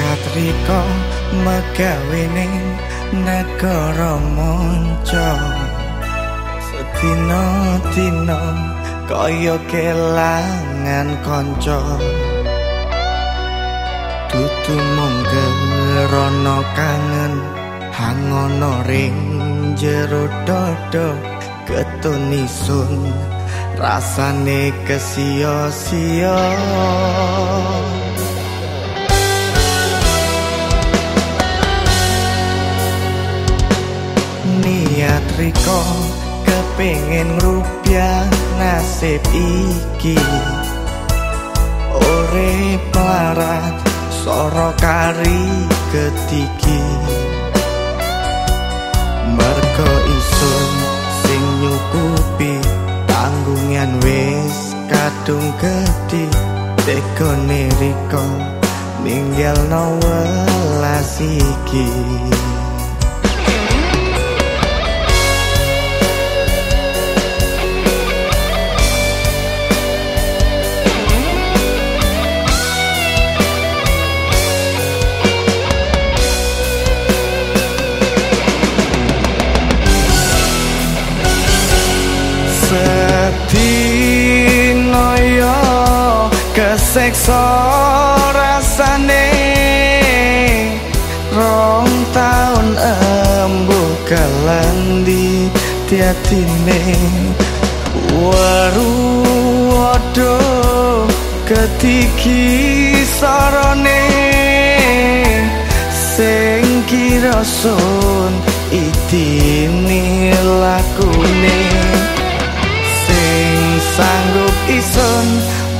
katrika megawe ning negara monco. Sedina dina kaya kelangan kanca. Dudu mung gerono kangen hangono ring jero dodo ketunisun rasane kesio-sio riko kepingin rupiah nasib iki. Ore pelarat soro kari ketiki merko isun sing nyukupi tanggungan wis kadung gede teko niriko ninggal no welas iki kesekso rasane. Rong taun embu kalendi tiatine. Waru wado ketiki sarone Sing kira sun itini lakune. Sanggup ison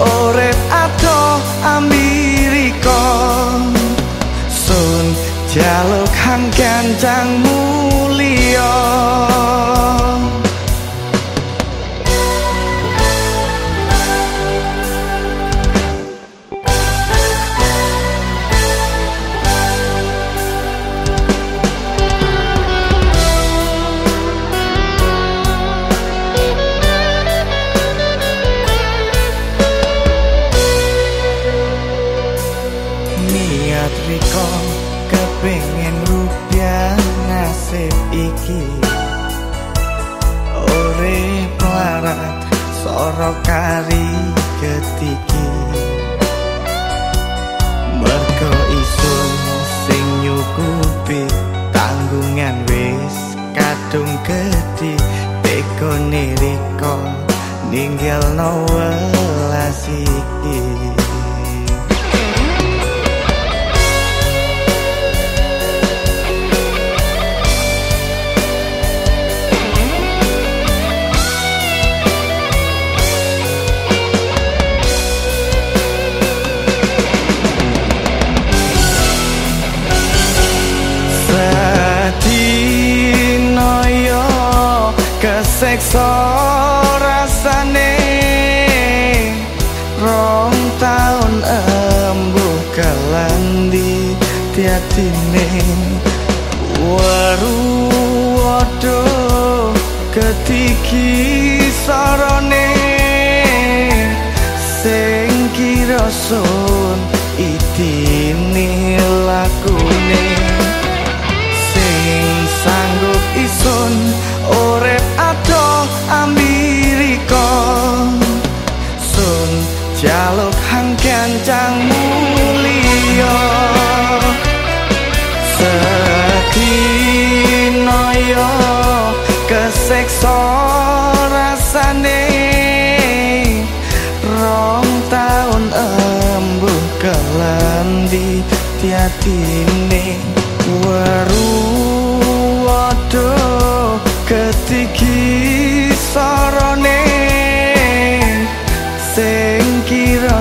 orep ato Amerika. Sun jaluk hang kencang mulia nasib iki. Ore pelarat soro kari ketiki. Merko isun sing nyukupi tanggungan wis kadung gede teko niriko ninggal no welas kesekso rasane. Rong taun embu kalendi tiatine Waru wado ketiki sarone Sing kira sun itini lakune. Sing sanggup isun kencang mulia sedino yo kesekso rasane. Rong taun embu kelendi tiatine. Waru wado ketiki sarone sing kira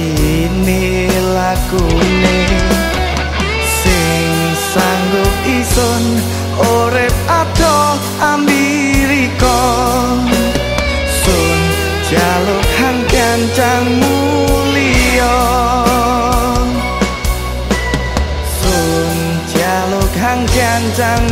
itine lakune sing sanggup ison orep ato Amerika. Sun jaluk hang kencang mulia sun jaluk hang kencang